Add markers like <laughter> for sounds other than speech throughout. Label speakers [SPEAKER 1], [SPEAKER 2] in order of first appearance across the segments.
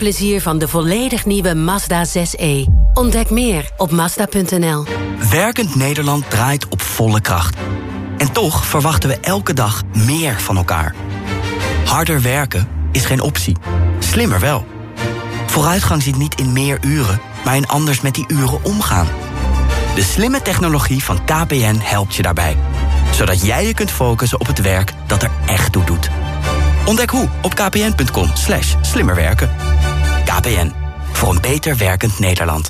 [SPEAKER 1] plezier van de volledig nieuwe Mazda 6e. Ontdek meer op Mazda.nl.
[SPEAKER 2] Werkend Nederland draait op volle kracht. En toch verwachten we elke dag meer van elkaar. Harder werken is geen optie. Slimmer wel. Vooruitgang zit niet in meer uren, maar in anders met die uren omgaan. De slimme technologie van KPN helpt je daarbij. Zodat jij je kunt focussen op het werk dat er echt toe doet. Ontdek hoe op kpn.com slimmerwerken. KPN, voor een beter werkend Nederland.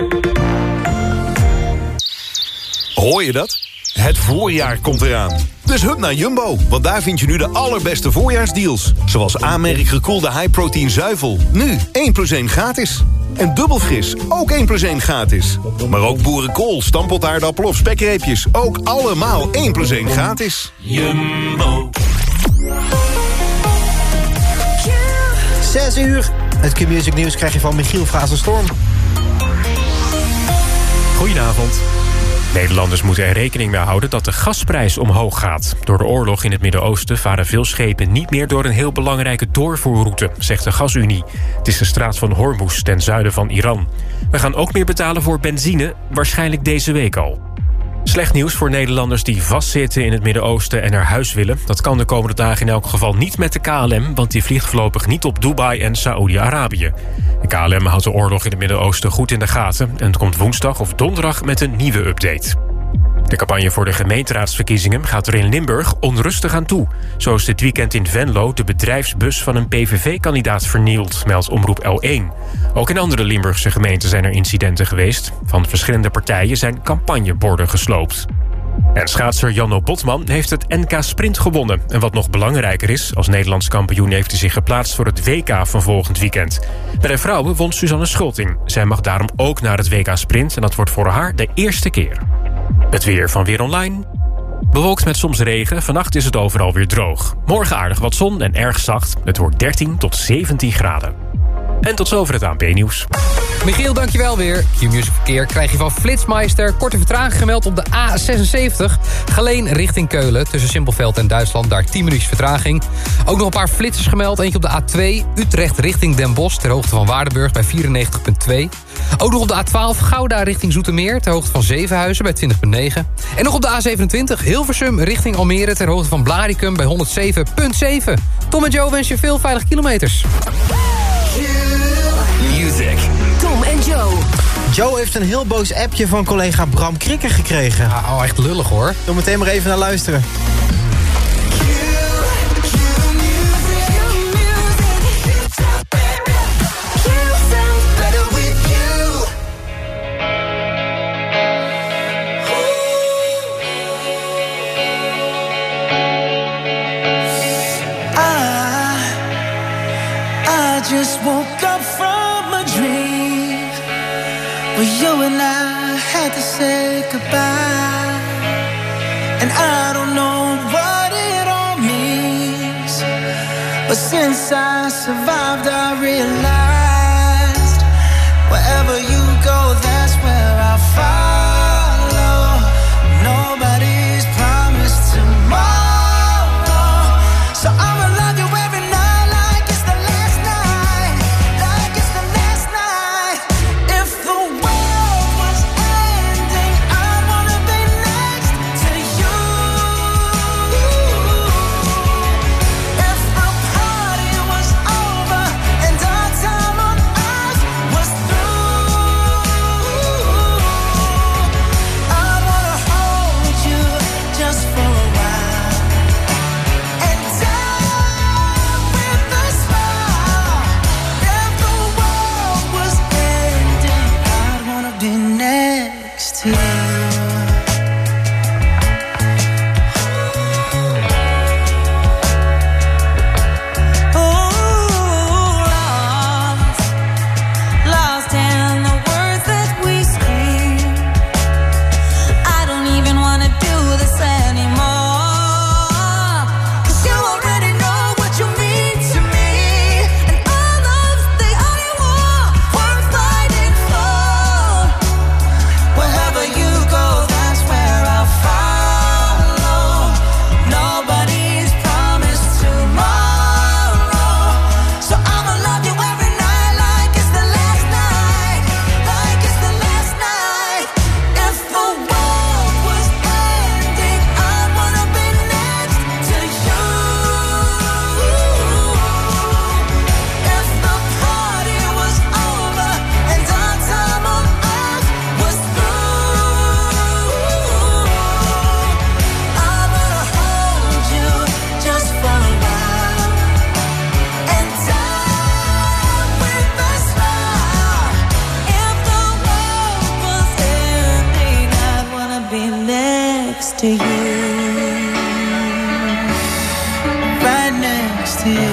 [SPEAKER 3] Hoor je dat? Het voorjaar komt eraan. Dus hup naar Jumbo, want daar vind je nu de allerbeste voorjaarsdeals. Zoals aanmerk gekoelde high-protein zuivel. Nu 1 plus 1 gratis. En dubbel fris, ook 1 plus 1 gratis. Maar ook boerenkool, stamppotaardappel of spekreepjes. Ook allemaal 1 plus 1 gratis.
[SPEAKER 4] Jumbo.
[SPEAKER 5] 6 uur. Het Q-Music nieuws krijg je van Michiel Frazenstorm.
[SPEAKER 6] Goedenavond. Nederlanders moeten er rekening mee houden dat de gasprijs omhoog gaat. Door de oorlog in het Midden-Oosten varen veel schepen niet meer door een heel belangrijke doorvoerroute, zegt de Gasunie. Het is de straat van Hormuz ten zuiden van Iran. We gaan ook meer betalen voor benzine, waarschijnlijk deze week al. Slecht nieuws voor Nederlanders die vastzitten in het Midden-Oosten en naar huis willen. Dat kan de komende dagen in elk geval niet met de KLM... want die vliegt voorlopig niet op Dubai en Saoedi-Arabië. De KLM houdt de oorlog in het Midden-Oosten goed in de gaten... en komt woensdag of donderdag met een nieuwe update. De campagne voor de gemeenteraadsverkiezingen gaat er in Limburg onrustig aan toe. Zo is dit weekend in Venlo de bedrijfsbus van een PVV-kandidaat vernield, meldt Omroep L1. Ook in andere Limburgse gemeenten zijn er incidenten geweest. Van verschillende partijen zijn campagneborden gesloopt. En schaatser Janno Botman heeft het NK Sprint gewonnen. En wat nog belangrijker is, als Nederlands kampioen heeft hij zich geplaatst voor het WK van volgend weekend. Bij de vrouwen won Suzanne Schulting. Zij mag daarom ook naar het WK Sprint en dat wordt voor haar de eerste keer. Het weer van Weer Online. Bewolkt met soms regen, vannacht is het overal weer droog. Morgen aardig wat zon en erg zacht. Het wordt 13 tot 17 graden. En tot zover het ANP-nieuws.
[SPEAKER 7] Michiel, dankjewel weer. Q-Music Verkeer krijg je van Flitsmeister. Korte vertraging gemeld op de A76. Geleen richting Keulen. Tussen Simpelveld en Duitsland. Daar 10 minuutjes vertraging. Ook nog een paar flitsers gemeld. Eentje op de A2. Utrecht richting Den Bosch. Ter hoogte van Waardenburg bij 94,2. Ook nog op de A12. Gouda richting Zoetermeer. Ter hoogte van Zevenhuizen bij 20,9. En nog op de A27. Hilversum richting Almere. Ter hoogte van Blaricum bij 107,7. Tom en Joe wensen je veel veilige kilometers.
[SPEAKER 1] Joe
[SPEAKER 5] heeft een heel boos appje van collega Bram Krikker gekregen.
[SPEAKER 7] Ja, oh, echt lullig hoor.
[SPEAKER 5] Doe meteen maar even naar luisteren.
[SPEAKER 8] Just woke where you and I had to say goodbye. And I don't know what it all means, but since I survived, I realized
[SPEAKER 9] see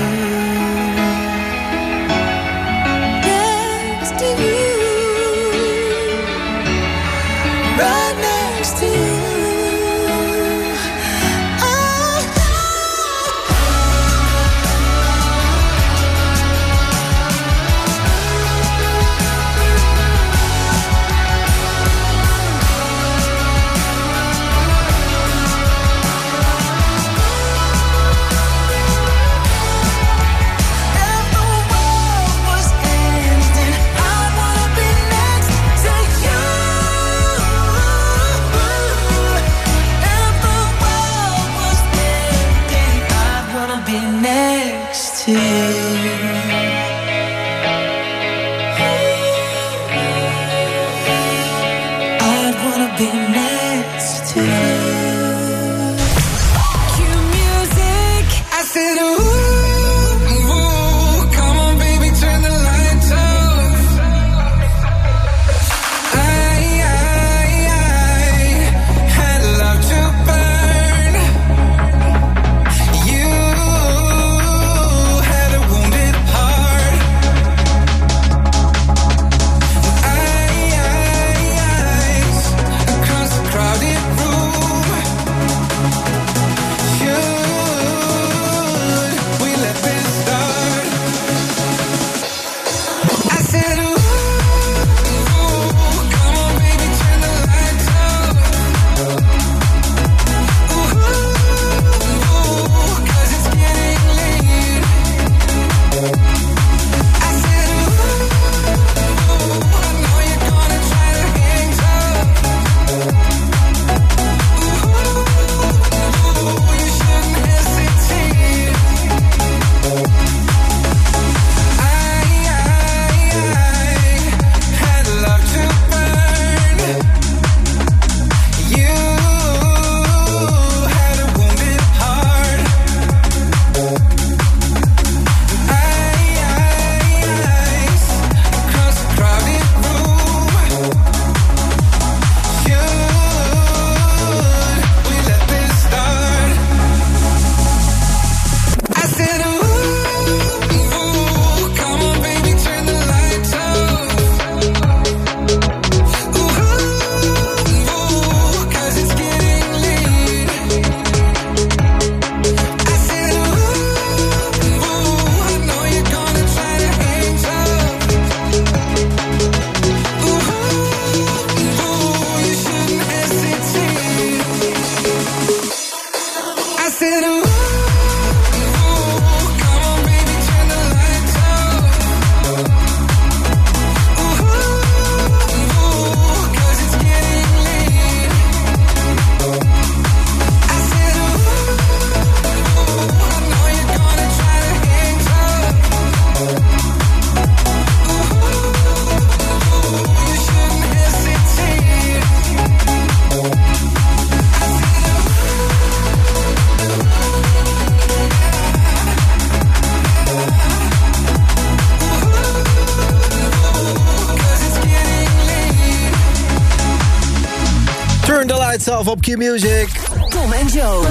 [SPEAKER 9] op Q-Music.
[SPEAKER 10] Tom en Joe.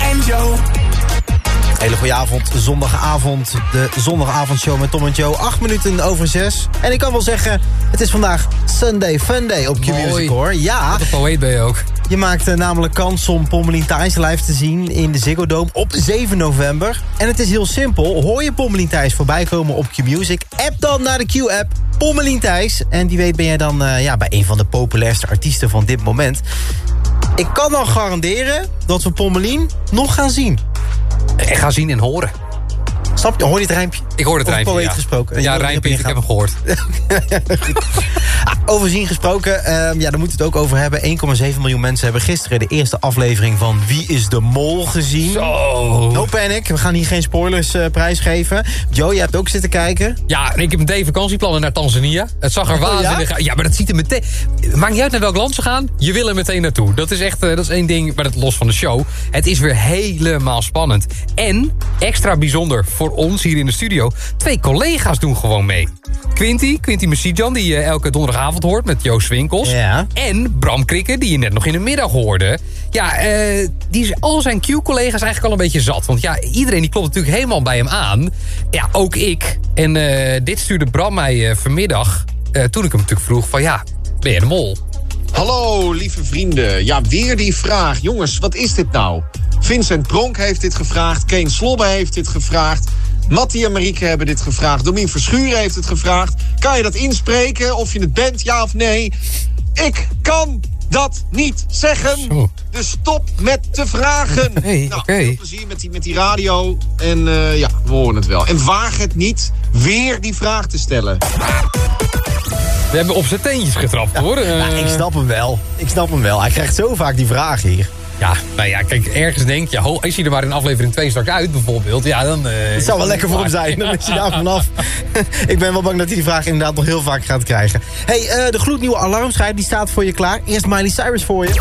[SPEAKER 9] en Joe. Hele goede avond, zondagavond. De zondagavondshow met Tom en Joe. Acht minuten over zes. En ik kan wel zeggen, het is vandaag Sunday Fun Day op Q-Music
[SPEAKER 7] Mooi.
[SPEAKER 9] hoor. Ja,
[SPEAKER 7] Wat een poëet ben je ook.
[SPEAKER 9] je maakt eh, namelijk kans om Pommelien Thijs live te zien in de Ziggo Dome op 7 november. En het is heel simpel. Hoor je Pommelien Thijs voorbij komen op Q-Music? App dan naar de Q-app Pommelien Thijs. En die weet ben jij dan eh, ja, bij een van de populairste artiesten van dit moment. Ik kan dan garanderen dat we Pommelien nog gaan zien.
[SPEAKER 7] Ik ga zien en horen.
[SPEAKER 9] Snap je? Hoor je het rijmpje?
[SPEAKER 7] Ik hoor het
[SPEAKER 9] Of
[SPEAKER 7] rijmpje, ja.
[SPEAKER 9] gesproken.
[SPEAKER 7] Ja, rijmpje, ik heb hem gehoord. <laughs>
[SPEAKER 9] Ah, over zien gesproken, ehm, ja, daar moeten we het ook over hebben. 1,7 miljoen mensen hebben gisteren de eerste aflevering van Wie is de Mol gezien.
[SPEAKER 7] Zo.
[SPEAKER 9] No panic, we gaan hier geen spoilers eh, prijsgeven. Joe, je hebt ook zitten kijken.
[SPEAKER 7] Ja, en ik heb meteen vakantieplannen naar Tanzania. Het zag er waanzinnig uit. Ja, maar dat ziet er meteen... Maakt niet uit naar welk land ze gaan. Je wil er meteen naartoe. Dat is echt eh, dat is één ding, maar dat los van de show. Het is weer helemaal spannend. En, extra bijzonder voor ons hier in de studio... twee collega's doen gewoon mee. Quinty, Quinty Messijan, die je elke donderdagavond hoort met Joost Winkels.
[SPEAKER 9] Ja.
[SPEAKER 7] En Bram Krikke, die je net nog in de middag hoorde. Ja, eh, die is al zijn Q-collega's eigenlijk al een beetje zat. Want ja, iedereen die klopt natuurlijk helemaal bij hem aan. Ja, ook ik. En eh, dit stuurde Bram mij eh, vanmiddag... eh, toen ik hem natuurlijk vroeg van ja, ben je de mol?
[SPEAKER 4] Hallo, lieve vrienden. Ja, weer die vraag. Jongens, wat is dit nou? Vincent Pronk heeft dit gevraagd. Keen Slobbe heeft dit gevraagd. Mattie en Marieke hebben dit gevraagd. Domien Verschuren heeft het gevraagd. Kan je dat inspreken? Of je het bent, ja of nee? Ik kan dat niet zeggen.
[SPEAKER 7] Zo.
[SPEAKER 4] Dus stop met te vragen. <laughs>
[SPEAKER 7] Nee,
[SPEAKER 4] nou,
[SPEAKER 7] oké.
[SPEAKER 4] Veel plezier met die, met die radio. En eh, ja, we horen het wel. En waag het niet weer die vraag te stellen.
[SPEAKER 7] We hebben op zijn teentjes getrapt, hoor. Eh,
[SPEAKER 11] ik snap hem wel. Ik snap hem wel. Hij krijgt zo vaak die vraag hier.
[SPEAKER 7] Ja, nou ja, kijk, ergens denk je... Ho, is hij er maar in aflevering 2 straks uit, bijvoorbeeld? Ja, dan... eh,
[SPEAKER 11] Het zou wel lekker voor hem zijn. Dan is hij daar vanaf. <laughs> ik ben wel bang dat hij die vraag inderdaad nog heel vaak gaat krijgen. hey, eh, de gloednieuwe alarmschijf die staat voor je klaar. Eerst Miley Cyrus voor je.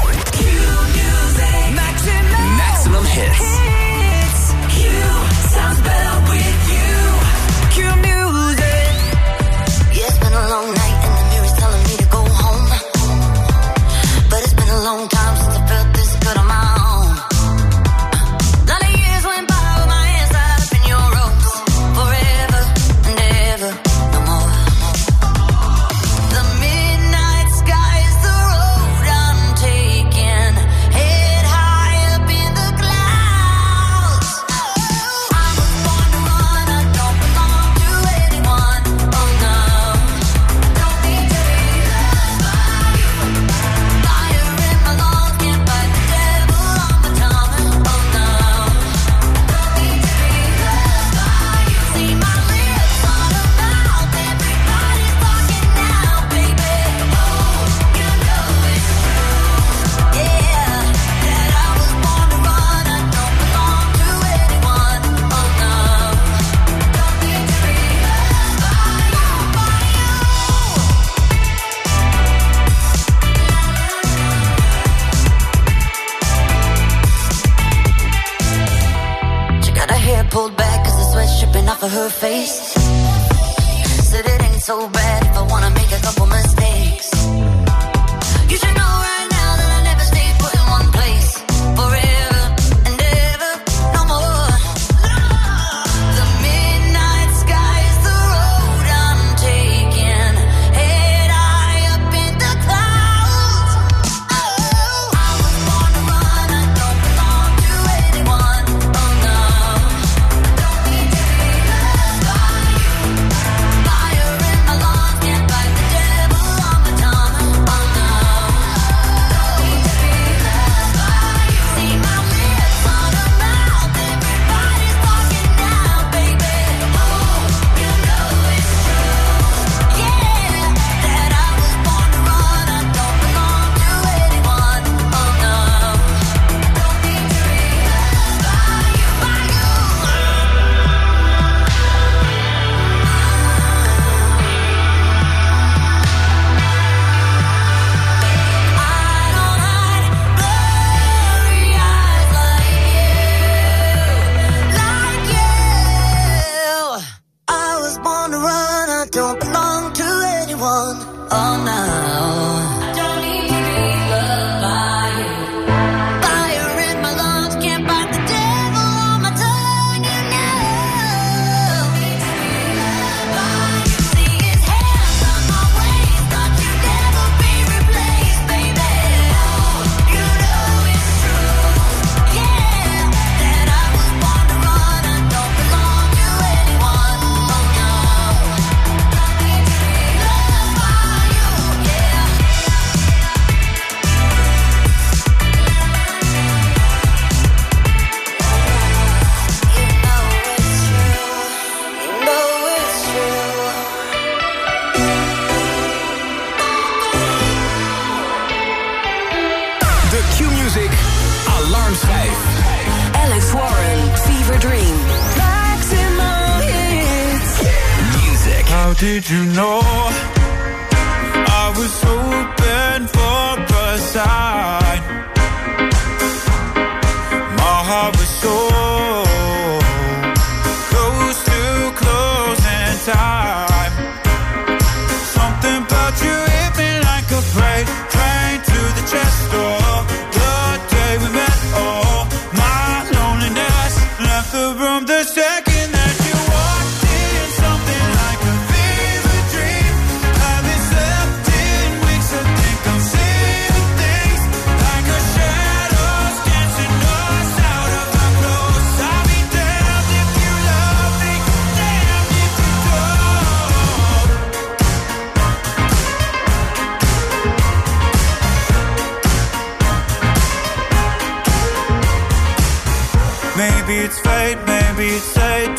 [SPEAKER 12] Did you know I was open for a sign?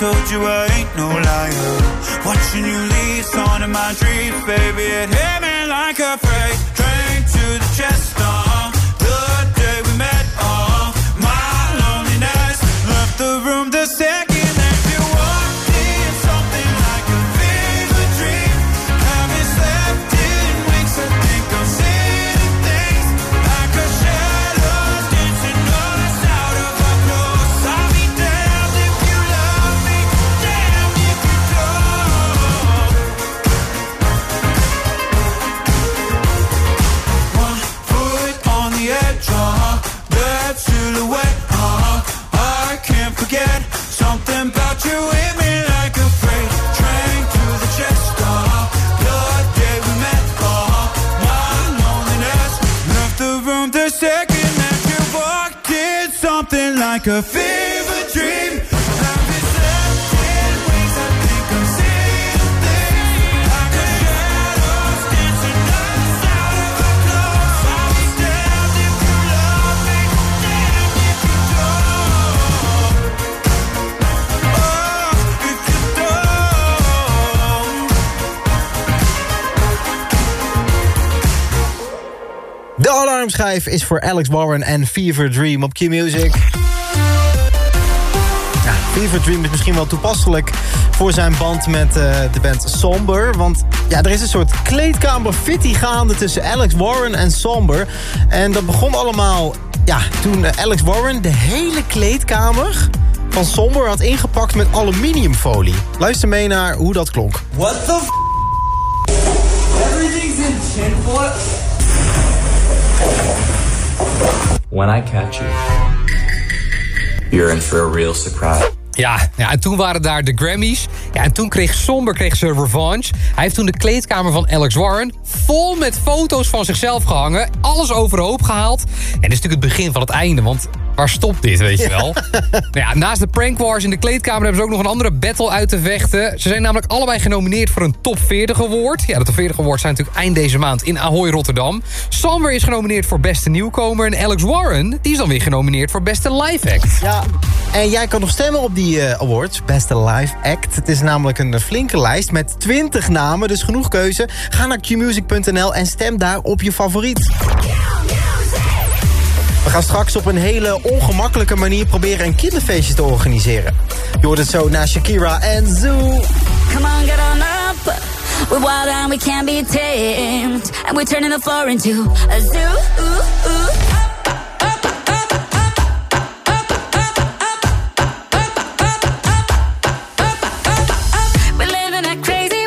[SPEAKER 12] Told you I ain't no liar. Watching you leave, on in my dreams, baby. It Oh, if you don't.
[SPEAKER 5] De alarmschijf is voor Alex Warren en Fever Dream op Q-Music. Fever Dream is misschien wel toepasselijk voor zijn band met eh, de band Somber. Want ja, er is een soort kleedkamer fitty gaande tussen Alex Warren en Somber. En dat begon allemaal ja, toen eh, Alex Warren de hele kleedkamer van Somber had ingepakt met aluminiumfolie. Luister mee naar hoe dat klonk.
[SPEAKER 8] What the f? Everything's in tinfoil.
[SPEAKER 13] When I catch you, you're in for a real surprise.
[SPEAKER 7] Ja, ja, en toen waren daar de Grammys. Ja, en toen kreeg Somber kreeg ze revanche. Hij heeft toen de kleedkamer van Alex Warren... vol met foto's van zichzelf gehangen. Alles overhoop gehaald. En dit is natuurlijk het begin van het einde, want... Waar stopt dit, weet je wel? nou ja, naast de prank wars in de kleedkamer hebben ze ook nog een andere battle uit te vechten. Ze zijn namelijk allebei genomineerd voor een top 40 award. Ja, de top 40 awards zijn natuurlijk eind deze maand in Ahoy, Rotterdam. Somber is genomineerd voor beste nieuwkomer. En Alex Warren, die is dan weer genomineerd voor beste live act.
[SPEAKER 5] Ja, en jij kan nog stemmen op die eh, awards, beste live act. Het is namelijk een flinke lijst met 20 namen, dus genoeg keuze. Ga naar qmusic.nl en stem daar op je favoriet. We gaan straks op een hele ongemakkelijke manier proberen een kinderfeestje te organiseren. Je hoort het zo naar Shakira en Zoo.
[SPEAKER 14] Come on, get on up. We're wild and we can't be tamed. And we're turning the floor into a zoo. Ooh, ooh. Live in a crazy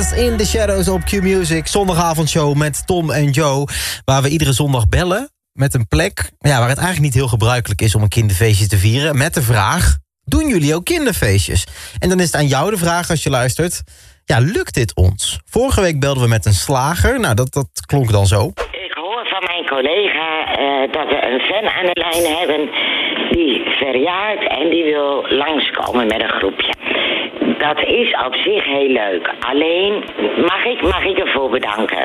[SPEAKER 14] In the
[SPEAKER 8] Shadows
[SPEAKER 5] op Q-Music. Zondagavondshow met Tom en Joe. Waar we iedere zondag bellen met een plek... Ja, waar het eigenlijk niet heel gebruikelijk is om een kinderfeestje te vieren. Met de vraag, Doen jullie ook kinderfeestjes? En dan is het aan jou de vraag als je luistert. Ja, lukt dit ons? Vorige week belden we met een slager. Nou, dat, dat klonk dan zo.
[SPEAKER 15] Ik hoor van mijn collega eh, dat we een fan aan de lijn hebben die verjaart en die wil langskomen met een groepje. Dat is op zich heel leuk. Alleen mag ik, mag ik ervoor bedanken.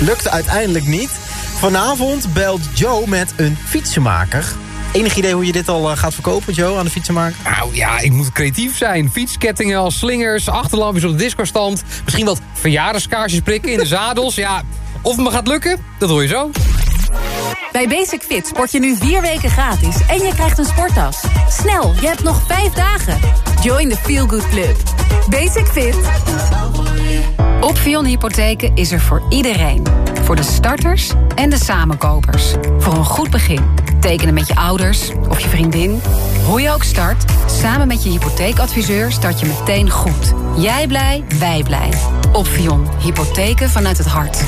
[SPEAKER 5] Lukte uiteindelijk niet. Vanavond belt Joe met een fietsenmaker. Enig idee hoe je dit al eh, gaat verkopen, Joe, aan de fietsenmaker?
[SPEAKER 7] Nou ja, ik moet creatief zijn. Fietskettingen als slingers, achterlampjes op de discostand. Misschien wat verjaardagskaarsjes prikken in de zadels. Ja, of het me gaat lukken, dat hoor je zo.
[SPEAKER 10] Bij Basic Fit sport je nu vier weken gratis en je krijgt een sporttas. Snel, je hebt nog vijf dagen. Join the Feel Good Club. Basic Fit.
[SPEAKER 16] Opvion Hypotheken is er voor iedereen. Voor de starters en de samenkopers. Voor een goed begin. Tekenen met je ouders of je vriendin. Hoe je ook start, samen met je hypotheekadviseur start je meteen goed. Jij blij, wij blij. Opvion Hypotheken vanuit het hart.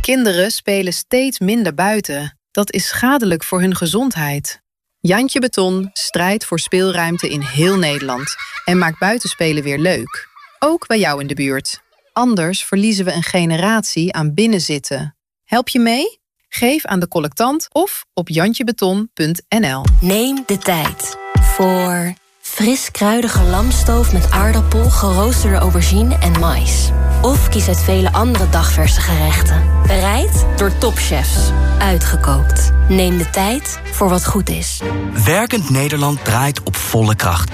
[SPEAKER 17] Kinderen spelen steeds minder buiten. Dat is schadelijk voor hun gezondheid. Jantje Beton strijdt voor speelruimte in heel Nederland en maakt buitenspelen weer leuk. Ook bij jou in de buurt. Anders verliezen we een generatie aan binnenzitten. Help je mee? Geef aan de collectant of op jantjebeton.nl.
[SPEAKER 18] Neem de tijd voor fris kruidige lamstoof met aardappel, geroosterde aubergine en mais. Of kies uit vele andere dagverse gerechten. Bereid door topchefs. Uitgekookt. Neem de tijd voor wat goed is.
[SPEAKER 2] Werkend Nederland draait op volle kracht.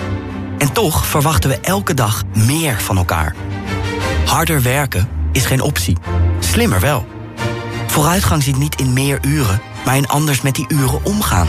[SPEAKER 2] En toch verwachten we elke dag meer van elkaar. Harder werken is geen optie. Slimmer wel. Vooruitgang zit niet in meer uren, maar in anders met die uren omgaan.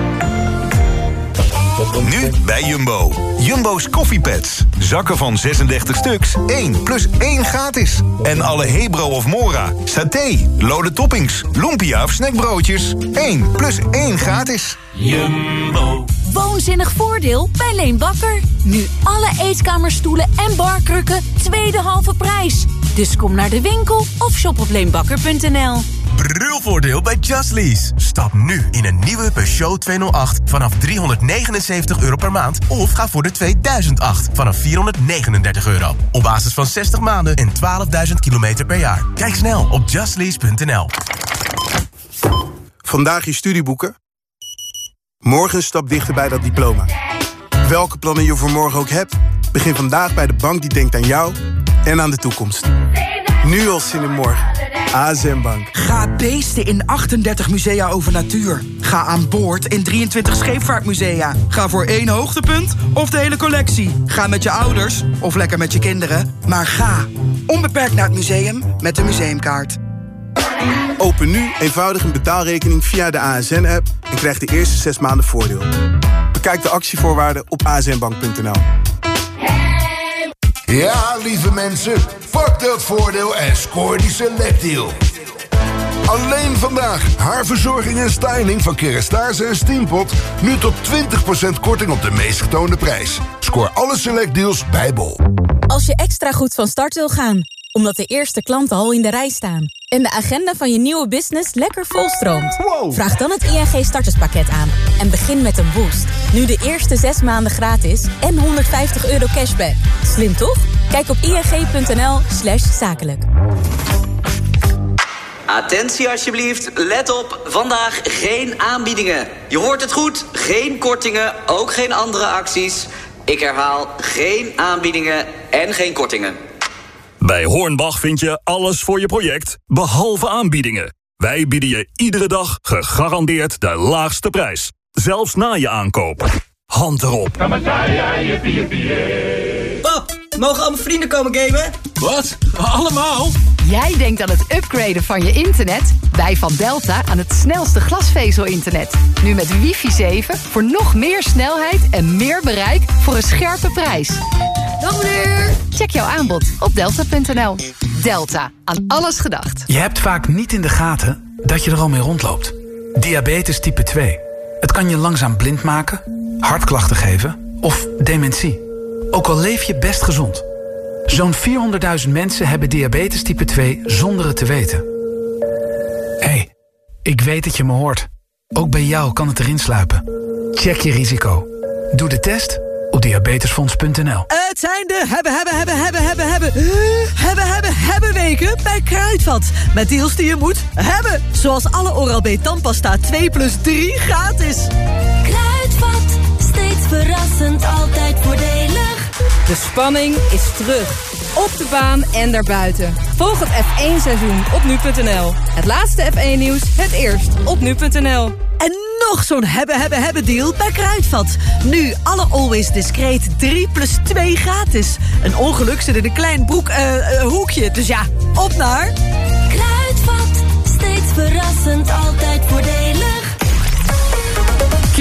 [SPEAKER 3] Nu bij Jumbo. Jumbo's koffiepads. Zakken van 36 stuks. 1 plus 1 gratis. En alle Hebro of Mora, saté, lode toppings, lumpia of snackbroodjes. 1 plus 1 gratis.
[SPEAKER 10] Jumbo. Woonzinnig voordeel bij Leen Bakker. Nu alle eetkamerstoelen en barkrukken tweede halve prijs. Dus kom naar de winkel of shop op leenbakker.nl.
[SPEAKER 19] Brulvoordeel bij Just Lease. Stap nu in een nieuwe Peugeot 208 vanaf 379 euro per maand... of ga voor de 2008 vanaf 439 euro. Op basis van 60 maanden en 12.000 kilometer per jaar. Kijk snel op justlease.nl.
[SPEAKER 20] Vandaag je studieboeken. Morgen stap dichter bij dat diploma. Welke plannen je voor morgen ook hebt... begin vandaag bij de bank die denkt aan jou en aan de toekomst. Nu al zin in morgen. ASM Bank.
[SPEAKER 8] Ga beesten in 38 musea over natuur. Ga aan boord in 23 scheepvaartmusea. Ga voor één hoogtepunt of de hele collectie. Ga met je ouders of lekker met je kinderen. Maar ga onbeperkt naar het museum met de museumkaart.
[SPEAKER 20] Open nu eenvoudig een betaalrekening via de ASN-app... en krijg de eerste zes maanden voordeel. Bekijk de actievoorwaarden op asnbank.nl.
[SPEAKER 21] Ja, lieve mensen, pak dat voordeel en scoor die selectdeal. Alleen vandaag haarverzorging en styling van Kerastase en Steampot... nu tot 20% korting op de meest getoonde prijs. Scoor alle selectdeals bij Bol.
[SPEAKER 22] Als je extra goed van start wil gaan, omdat de eerste klanten al in de rij staan... en de agenda van je nieuwe business lekker volstroomt... vraag dan het ING starterspakket aan en begin met een boost. Nu de eerste zes maanden gratis en 150 euro cashback. Slim toch? Kijk op ing.nl slash zakelijk.
[SPEAKER 23] Attentie alsjeblieft, let op, vandaag geen aanbiedingen. Je hoort het goed, geen kortingen, ook geen andere acties. Ik herhaal, geen aanbiedingen en geen kortingen.
[SPEAKER 24] Bij Hornbach vind je alles voor je project, behalve aanbiedingen. Wij bieden je iedere dag gegarandeerd de laagste prijs. Zelfs na je aankoop. Hand erop.
[SPEAKER 25] Pap, mogen al mijn vrienden komen gamen?
[SPEAKER 26] Wat? Allemaal?
[SPEAKER 27] Jij denkt aan het upgraden van je internet? Wij van Delta aan het snelste glasvezel-internet. Nu met wifi 7 voor nog meer snelheid en meer bereik voor een scherpe prijs.
[SPEAKER 25] Dag meneer!
[SPEAKER 27] Check jouw aanbod op delta.nl. Delta, aan alles gedacht.
[SPEAKER 28] Je hebt vaak niet in de gaten dat je er al mee rondloopt. Diabetes type 2.
[SPEAKER 29] Het kan je langzaam blind maken, hartklachten geven of dementie. Ook al leef je best gezond. Zo'n 400.000 mensen hebben diabetes type 2 zonder het te weten. Hé, hey, ik weet dat je me hoort. Ook bij jou kan het erin sluipen. Check je risico. Doe de test op diabetesfonds.nl.
[SPEAKER 28] Het zijn de hebben, hebben, hebben, hebben, hebben, hebben, hebben, hebben, hebben weken bij Kruidvat. Met deals die je moet hebben. Zoals alle Oral-B tandpasta 2 plus 3 gratis.
[SPEAKER 10] Kruidvat, steeds verrassend, altijd voordelig.
[SPEAKER 30] De spanning is terug. Op de baan en daarbuiten. Volg het F1-seizoen op nu.nl. Het laatste F1-nieuws, het eerst op nu.nl.
[SPEAKER 28] En nog zo'n hebben, hebben, hebben deal bij Kruidvat. Nu alle Always Discreet 3 plus 2 gratis. Een ongeluk zit in een klein broek, eh, uh, hoekje. Dus ja, op naar...
[SPEAKER 10] Kruidvat, steeds verrassend, altijd voordelig.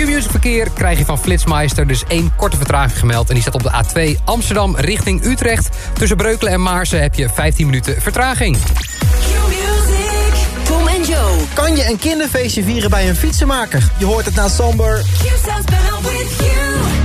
[SPEAKER 7] Q-Music verkeer krijg je van Flitsmeister. Dus één korte vertraging gemeld. En die staat op de A2 Amsterdam richting Utrecht. Tussen Breukelen en Maarsen heb je 15 minuten vertraging.
[SPEAKER 10] Tom en Joe.
[SPEAKER 5] Kan je een kinderfeestje vieren bij een fietsenmaker? Je hoort het na Samber.
[SPEAKER 8] Trail to trail, I'm not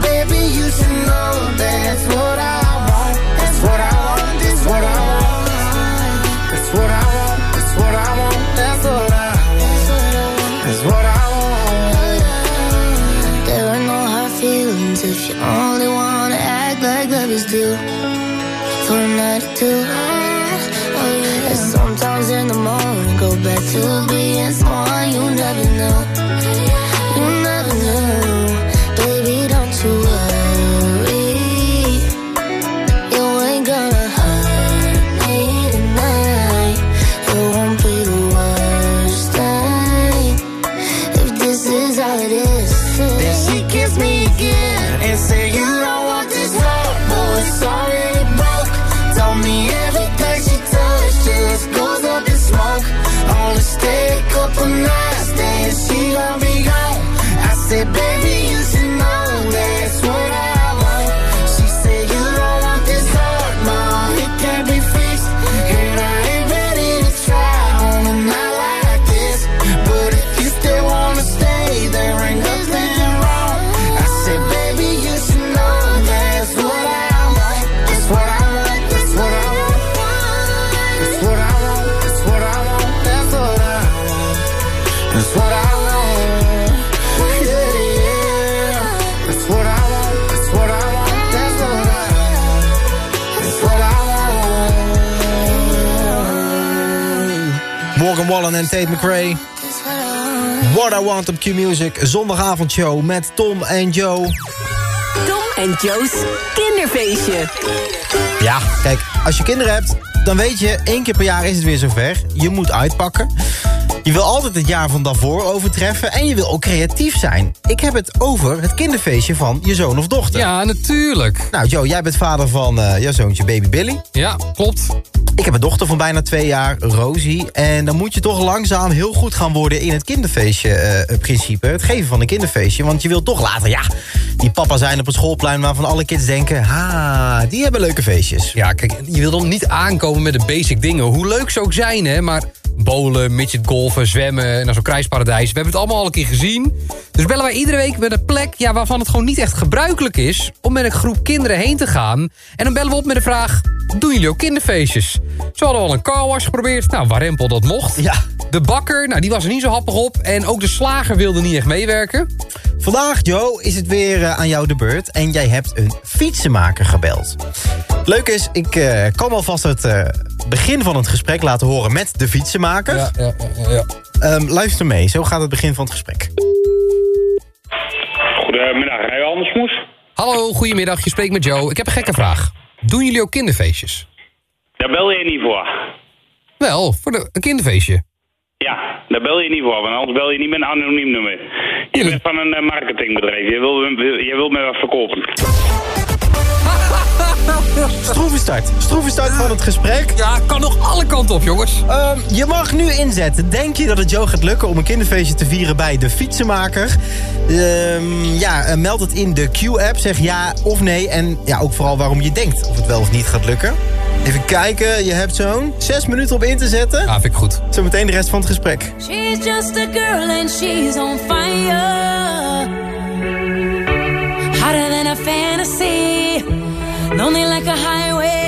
[SPEAKER 31] baby, you should know that's what
[SPEAKER 5] En Tate McRae. What I Want op Q-Music. Zondagavondshow met Tom en Joe.
[SPEAKER 32] Tom en Joe's kinderfeestje.
[SPEAKER 5] Ja, kijk, als je kinderen hebt, dan weet je... één keer per jaar is het weer zover. Je moet uitpakken. Je wil altijd het jaar van daarvoor overtreffen... en je wil ook creatief zijn. Ik heb het over het kinderfeestje van je zoon of dochter.
[SPEAKER 7] Ja, natuurlijk.
[SPEAKER 5] Nou, Joe, jij bent vader van uh, jouw zoontje baby Billy.
[SPEAKER 7] Ja, klopt.
[SPEAKER 5] Ik heb een dochter van bijna twee jaar, Rosie. En dan moet je toch langzaam heel goed gaan worden in het kinderfeestje-principe. het geven van een kinderfeestje. Want je wilt toch later, ja, die papa zijn op het schoolplein... waarvan alle kids denken, ha, die hebben leuke feestjes.
[SPEAKER 7] Ja, kijk, je wil dan niet aankomen met de basic dingen. Hoe leuk ze ook zijn, hè, maar bowlen, midget golfen, zwemmen... naar zo'n kruisparadijs, we hebben het allemaal al een keer gezien. Dus bellen wij iedere week met een plek ja, waarvan het gewoon niet echt gebruikelijk is... om met een groep kinderen heen te gaan. En dan bellen we op met de vraag, doen jullie ook kinderfeestjes? Ze hadden al een carwash geprobeerd, nou, warempel dat mocht.
[SPEAKER 5] Ja.
[SPEAKER 7] De bakker, nou, die was er niet zo happig op. En ook de slager wilde niet echt meewerken.
[SPEAKER 5] Vandaag, Joe, is het weer uh, aan jou de beurt. En jij hebt een fietsenmaker gebeld. Leuk is, ik uh, kan alvast het uh, begin van het gesprek laten horen met de fietsenmaker.
[SPEAKER 7] Ja, ja, ja. ja.
[SPEAKER 5] Um, luister mee, zo gaat het begin van het gesprek.
[SPEAKER 33] Goedemiddag, rij Andersmoes.
[SPEAKER 7] Hallo, goedemiddag, je spreekt met Joe. Ik heb een gekke vraag. Doen jullie ook kinderfeestjes?
[SPEAKER 33] Daar bel je niet voor.
[SPEAKER 7] Wel, voor de, een kinderfeestje.
[SPEAKER 33] Ja, daar bel je niet voor, want anders bel je niet met een anoniem nummer. Je bent van een uh, marketingbedrijf, je wil, je wil me wat verkopen.
[SPEAKER 5] Stroeve start. Stroeve start van het gesprek.
[SPEAKER 7] Ja, kan nog alle kanten op, jongens.
[SPEAKER 5] Um, je mag nu inzetten. Denk je dat het Joe gaat lukken om een kinderfeestje te vieren bij de fietsenmaker? Um, ja, uh, meld het in de Q-app. Zeg ja of nee. En ja, ook vooral waarom je denkt of het wel of niet gaat lukken. Even kijken, je hebt zo'n zes minuten op in te zetten.
[SPEAKER 7] Ja, vind ik goed.
[SPEAKER 5] Zometeen de rest van het gesprek.
[SPEAKER 34] She's just a girl and she's on fire. Hotter than a fantasy. Lonely like a highway.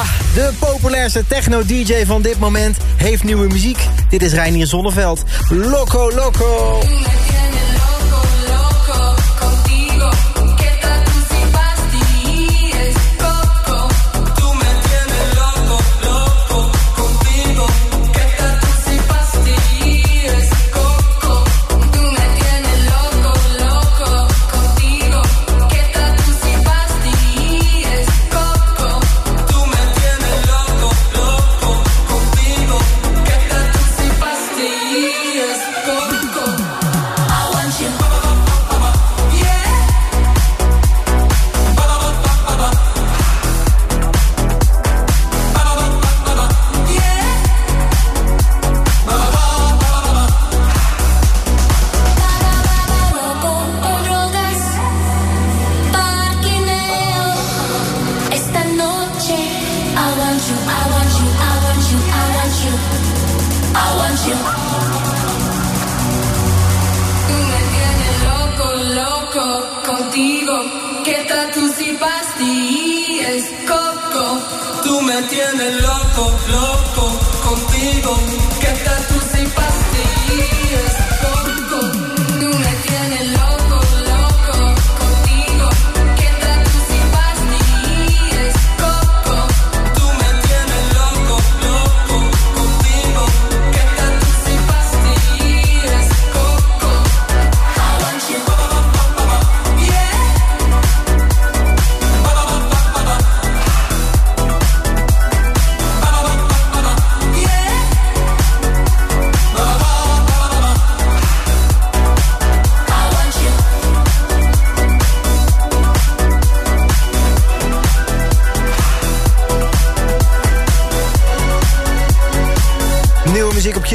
[SPEAKER 5] Ja, de populairste techno-dj van dit moment heeft nieuwe muziek. Dit is Reinier Zonneveld. Loco Loco.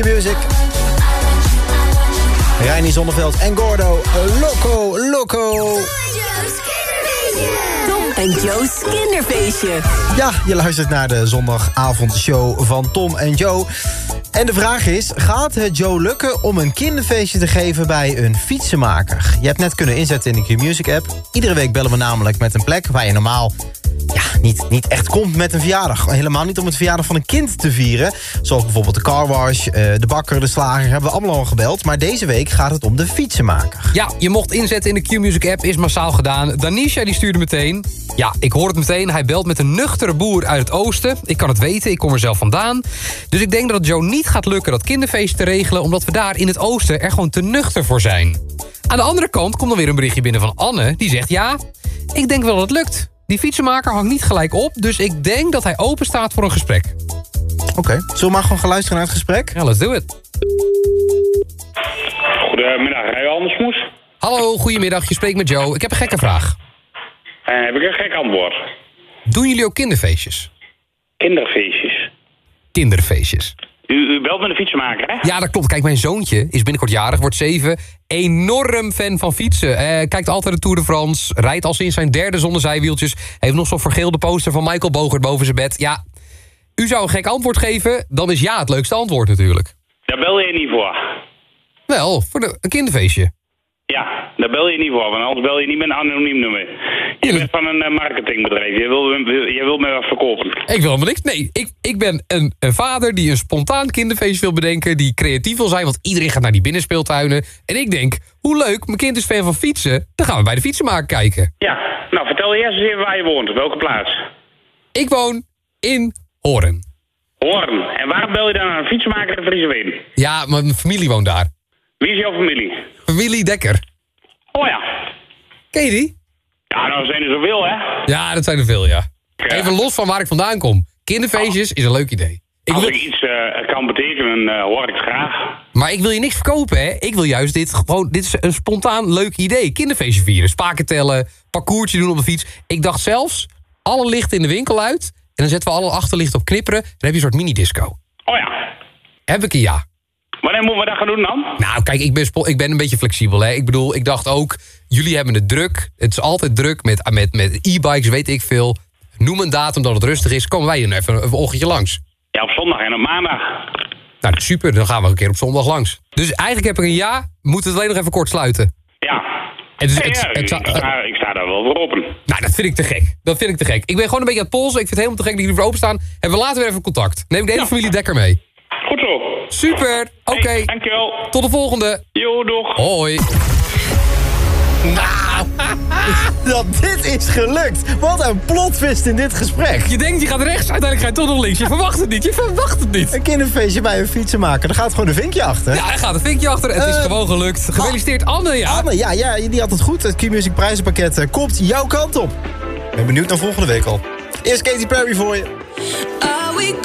[SPEAKER 5] Q-Music. Reinier Zonneveld en Gordo. Loco Loco.
[SPEAKER 35] Tom en Joe's kinderfeestje.
[SPEAKER 5] Ja, je luistert naar de zondagavondshow van Tom en Joe. En de vraag is, gaat het Joe lukken om een kinderfeestje te geven bij een fietsenmaker? Je hebt net kunnen inzetten in de Q-Music app. Iedere week bellen we namelijk met een plek waar je normaal ja, niet, niet echt komt met een verjaardag. Helemaal niet om het verjaardag van een kind te vieren. Zoals bijvoorbeeld de carwash, eh, de bakker, de slager, hebben we allemaal al gebeld. Maar deze week gaat het om de fietsenmaker.
[SPEAKER 7] Ja, je mocht inzetten in de Q-Music app, is massaal gedaan. Danisha die stuurde meteen. Ja, ik hoor het meteen. Hij belt met een nuchtere boer uit het oosten. Ik kan het weten, ik kom er zelf vandaan. Dus ik denk dat het Joe niet gaat lukken dat kinderfeest te regelen... omdat we daar in het oosten er gewoon te nuchter voor zijn. Aan de andere kant komt dan weer een berichtje binnen van Anne. Die zegt, ja, ik denk wel dat het lukt. Die fietsenmaker hangt niet gelijk op, dus ik denk dat hij open staat voor een gesprek.
[SPEAKER 5] Oké, zullen we maar gewoon gaan luisteren naar het gesprek?
[SPEAKER 7] Ja, let's do it.
[SPEAKER 33] Goedemiddag, rij Andersmoes.
[SPEAKER 7] Hallo, goedemiddag, je spreekt met Joe. Ik heb een gekke vraag.
[SPEAKER 33] En heb ik een gek antwoord.
[SPEAKER 7] Doen jullie ook kinderfeestjes?
[SPEAKER 33] Kinderfeestjes.
[SPEAKER 7] Kinderfeestjes.
[SPEAKER 33] U, u belt met een fietsenmaker, hè?
[SPEAKER 7] Ja, dat klopt. Kijk, mijn zoontje is binnenkort jarig, wordt zeven. Enorm fan van fietsen. Eh, kijkt altijd de Tour de France. Rijdt al sinds zijn derde zonder zijwieltjes. Heeft nog zo'n vergeelde poster van Michael Bogert boven zijn bed. Ja, u zou een gek antwoord geven, dan is ja het leukste antwoord natuurlijk.
[SPEAKER 33] Daar bel je niet voor.
[SPEAKER 7] Wel, voor de, een kinderfeestje.
[SPEAKER 33] Ja, daar bel je niet voor, want anders bel je niet met een anoniem nummer. Je bent van een eh, marketingbedrijf, je wil, je wil me wat verkopen.
[SPEAKER 7] Ik wil helemaal niks. Nee, ik, ik ben een, een vader die een spontaan kinderfeest wil bedenken... die creatief wil zijn, want iedereen gaat naar die binnenspeeltuinen. En ik denk, hoe leuk, mijn kind is fan van fietsen. Dan gaan we bij de fietsenmaker kijken.
[SPEAKER 33] Ja, nou vertel eerst eens even waar je woont, op welke plaats?
[SPEAKER 7] Ik woon in Horen.
[SPEAKER 33] Hoorn. En waarom bel je dan aan een fietsenmaker in Frieseween?
[SPEAKER 7] Ja, mijn familie woont daar.
[SPEAKER 33] Wie is jouw familie?
[SPEAKER 7] Familie Dekker.
[SPEAKER 33] Oh ja.
[SPEAKER 7] Ken je die?
[SPEAKER 33] Ja, nou zijn er zoveel, hè?
[SPEAKER 7] Ja, dat zijn er veel, ja. Even los van waar ik vandaan kom. Kinderfeestjes is een leuk idee. Ik
[SPEAKER 33] Als
[SPEAKER 7] wil,
[SPEAKER 33] ik iets eh, kan betekenen, eh, hoor ik het graag.
[SPEAKER 7] maar ik wil je niks verkopen, hè. Ik wil juist dit gewoon... Dit is een spontaan leuk idee. Kinderfeestje vieren, spaken tellen, parcoursje doen op de fiets. Ik dacht zelfs, alle lichten in de winkel uit... en dan zetten we alle achterlichten op knipperen... dan heb je een soort mini-disco.
[SPEAKER 33] Oh ja.
[SPEAKER 7] Heb ik een ja.
[SPEAKER 33] Wanneer moeten we dat gaan doen dan?
[SPEAKER 7] Nou, kijk, ik ben, ik ben een beetje flexibel. Hè. Ik bedoel, ik dacht ook, jullie hebben het druk. Het is altijd druk met met met e-bikes, weet ik veel. Noem een datum dat het rustig is. Komen wij dan even een ochtendje langs.
[SPEAKER 33] Ja, op zondag en op maandag.
[SPEAKER 7] Nou, super. Dan gaan we een keer op zondag langs. Dus eigenlijk heb ik een ja. Moeten we het alleen nog even kort sluiten.
[SPEAKER 33] Ja.
[SPEAKER 7] Het is,
[SPEAKER 33] Ja,
[SPEAKER 7] het,
[SPEAKER 33] ja,
[SPEAKER 7] het zou-
[SPEAKER 33] ik, sta, ik sta daar wel voor open.
[SPEAKER 7] nou, dat vind ik te gek. Dat vind ik te gek. Ik ben gewoon een beetje aan het polsen. Ik vind het helemaal te gek dat jullie voor openstaan. En we laten weer even contact. Neem ik de hele familie Dekker mee.
[SPEAKER 33] Goed zo.
[SPEAKER 7] Super. Oké.
[SPEAKER 33] dankjewel.
[SPEAKER 7] Tot de volgende.
[SPEAKER 33] Jo, doeg.
[SPEAKER 7] Hoi.
[SPEAKER 5] Nou, <laughs> dat dit is gelukt. Wat een plotwist in dit gesprek.
[SPEAKER 7] Je denkt, je gaat rechts, uiteindelijk ga je toch nog links. Je verwacht het niet, je verwacht het niet.
[SPEAKER 5] Een kinderfeestje bij een fietsenmaker. Daar gaat gewoon een vinkje achter.
[SPEAKER 7] Ja, hij gaat een vinkje achter. Het is
[SPEAKER 5] Eh,
[SPEAKER 7] gewoon gelukt. Gefeliciteerd, Anne, ja.
[SPEAKER 5] Anne, ja, ja, die had het goed. Het Q-Music prijzenpakket eh, komt jouw kant op. Ik ben benieuwd naar volgende week al. Eerst Katy Perry voor je.
[SPEAKER 8] Are we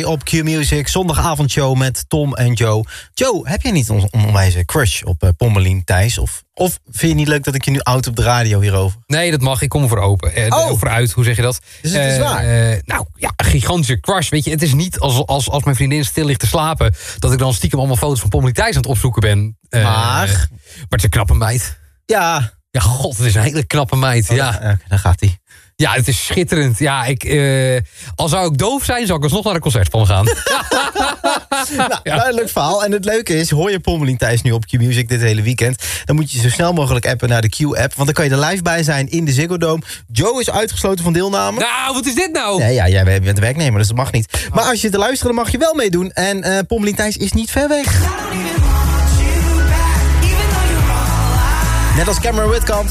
[SPEAKER 5] op Q-Music. Zondagavondshow met Tom en Joe. Joe, heb jij niet een onwijze crush op eh, Pommelien Thijs? Of, of vind je niet leuk dat ik je nu oud op de radio hierover?
[SPEAKER 7] Nee, dat mag. Ik kom ervoor open. Eh,
[SPEAKER 5] Oh.
[SPEAKER 7] Of eruit, hoe zeg je dat?
[SPEAKER 5] Dus het is
[SPEAKER 7] Eh,
[SPEAKER 5] waar?
[SPEAKER 7] eh, nou, ja, een gigantische crush. Weet je, het is niet als, als, als mijn vriendin stil ligt te slapen... dat ik dan stiekem allemaal foto's van Pommelien Thijs aan het opzoeken ben. Eh,
[SPEAKER 5] Maar?
[SPEAKER 7] Maar het is een knappe meid.
[SPEAKER 5] Ja,
[SPEAKER 7] Ja, god, het is een hele knappe meid. Ja,
[SPEAKER 5] Oké, daar gaat hij.
[SPEAKER 7] Ja het is schitterend. Ja, ik, eh, al zou ik doof zijn, zou ik alsnog naar een concert van gaan. <laughs> <laughs>
[SPEAKER 5] Nou, duidelijk verhaal. En het leuke is, hoor je Pommelien Thijs nu op Q-Music dit hele weekend... dan moet je zo snel mogelijk appen naar de Q-app. Want dan kan je er live bij zijn in de Ziggo Dome. Joe is uitgesloten van deelname.
[SPEAKER 7] nou, wat is dit nou?
[SPEAKER 5] Nee, ja, jij bent werknemer, dus dat mag niet. Maar als je te luisteren, dan mag je wel meedoen. En eh Pommelien Thijs is niet ver weg. Net als Cameron Whitkamp.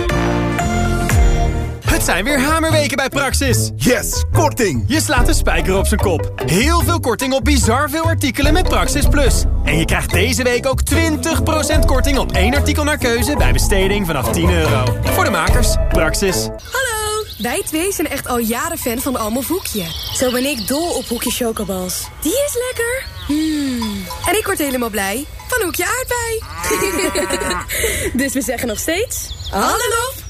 [SPEAKER 36] Het zijn weer hamerweken bij Praxis. Yes, korting. Je slaat de spijker op zijn kop. Heel veel korting op bizar veel artikelen met Praxis Plus. En je krijgt deze week ook 20% korting op één artikel naar keuze... bij besteding vanaf 10 euro. Voor de makers, Praxis.
[SPEAKER 30] Hallo, wij twee zijn echt al jaren fan van Almof Hoekje. Zo ben ik dol op Hoekje Chocobals. Die is lekker. Hmm. En ik word helemaal blij van Hoekje Aardbei. <laughs> dus we zeggen nog steeds... Hallo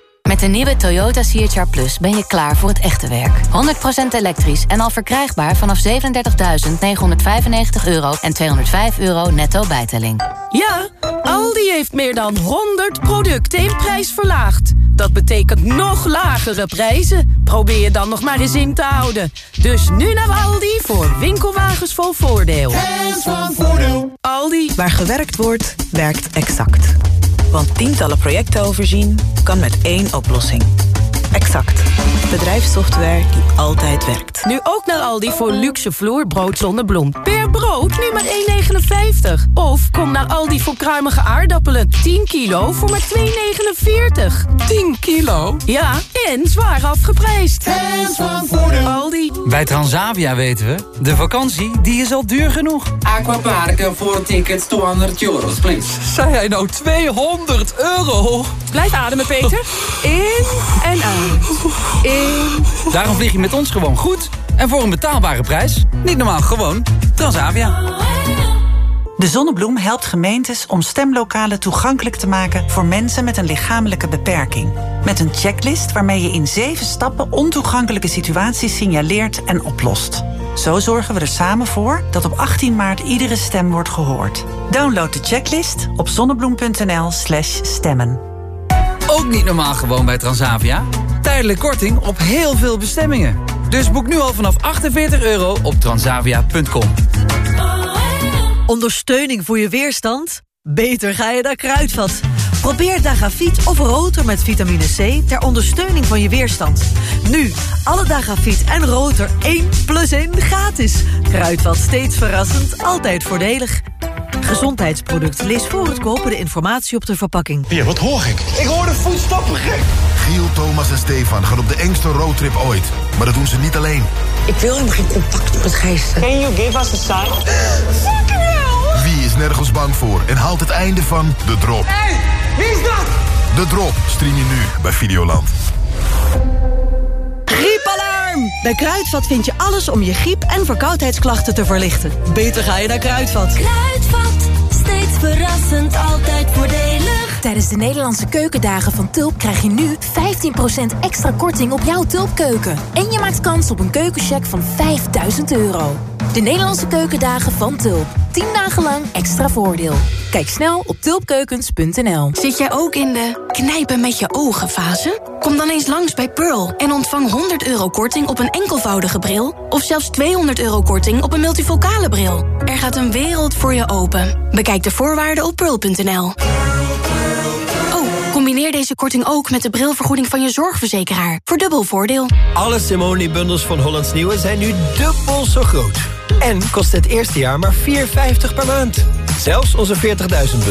[SPEAKER 32] Met de nieuwe Toyota CHR Plus ben je klaar voor het echte werk. 100% elektrisch en al verkrijgbaar vanaf 37.995 euro en 205 euro netto bijtelling.
[SPEAKER 37] Ja, Aldi heeft meer dan 100 producten in prijs verlaagd. Dat betekent nog lagere prijzen. Probeer je dan nog maar eens in te houden. Dus nu naar Aldi voor winkelwagens vol voordeel.
[SPEAKER 31] Hands van voordeel.
[SPEAKER 37] Aldi.
[SPEAKER 38] Waar gewerkt wordt, werkt exact. Want tientallen projecten overzien kan met één oplossing. Exact. Bedrijfssoftware die altijd werkt.
[SPEAKER 37] Nu ook naar Aldi voor luxe vloerbrood zonder bloem. Per brood nu maar 1,59. Of kom naar Aldi voor kruimige aardappelen. 10 kilo voor maar 2,49.
[SPEAKER 7] 10 kilo?
[SPEAKER 37] Ja, en zwaar afgeprijsd.
[SPEAKER 31] Hands van.
[SPEAKER 37] Aldi.
[SPEAKER 9] Bij Transavia weten we, de vakantie die is al duur genoeg.
[SPEAKER 39] Aquaparken voor tickets 200 euros, please.
[SPEAKER 9] Zei hij nou 200 euro?
[SPEAKER 37] Blijf ademen, Peter. <laughs> In en uit. In.
[SPEAKER 9] Daarom vlieg je met ons gewoon goed. En voor een betaalbare prijs. Niet normaal, gewoon Transavia.
[SPEAKER 40] De Zonnebloem helpt gemeentes om stemlokalen toegankelijk te maken voor mensen met een lichamelijke beperking. Met een checklist waarmee je in zeven stappen ontoegankelijke situaties signaleert en oplost. Zo zorgen we er samen voor dat op 18 maart iedere stem wordt gehoord. Download de checklist op zonnebloem.nl/slash stemmen.
[SPEAKER 9] Ook niet normaal gewoon bij Transavia. Tijdelijk korting op heel veel bestemmingen. Dus boek nu al vanaf 48 euro op transavia.com.
[SPEAKER 28] Ondersteuning voor je weerstand? Beter ga je naar Kruidvat. Probeer Dagafiet of Rotor met vitamine C ter ondersteuning van je weerstand. Nu, alle Dagafiet en Rotor 1 plus 1 gratis. Kruidvat steeds verrassend, altijd voordelig. Gezondheidsproduct. Lees voor het kopen de informatie op de verpakking.
[SPEAKER 41] Ja, wat hoor ik?
[SPEAKER 42] Ik hoor de voetstappen gek.
[SPEAKER 41] Giel, Thomas en Stefan gaan op de engste roadtrip ooit. Maar dat doen ze niet alleen.
[SPEAKER 43] Ik wil helemaal geen contact met geesten.
[SPEAKER 42] Can you give us a sign?
[SPEAKER 43] Fucking hell!
[SPEAKER 41] Wie is nergens bang voor en haalt het einde van De Drop?
[SPEAKER 42] Hey, is dat?
[SPEAKER 41] De Drop stream je nu bij Videoland.
[SPEAKER 28] Griepalarm! Bij Kruidvat vind je alles om je griep- en verkoudheidsklachten te verlichten. Beter ga je naar Kruidvat.
[SPEAKER 10] Kruidvat, steeds verrassend, altijd voordelig. Tijdens de Nederlandse keukendagen van Tulp krijg je nu 15% extra korting op jouw Tulpkeuken. En je maakt kans op een keukencheck van 5000 euro. De Nederlandse keukendagen van Tulp. 10 dagen lang extra voordeel.
[SPEAKER 32] Kijk snel op tulpkeukens.nl.
[SPEAKER 18] Zit jij ook in de knijpen met je ogen fase? Kom dan eens langs bij Pearl en ontvang 100 euro korting op een enkelvoudige bril... of zelfs 200 euro korting op een multifocale bril. Er gaat een wereld voor je open. Bekijk de voorwaarden op pearl.nl. Oh, combineer deze korting ook met de brilvergoeding van je zorgverzekeraar. Voor dubbel voordeel.
[SPEAKER 44] Alle Simone-bundels van Hollands Nieuwe zijn nu dubbel zo groot. En kost het eerste jaar maar 4,50 per maand. Zelfs onze 40.000 bundel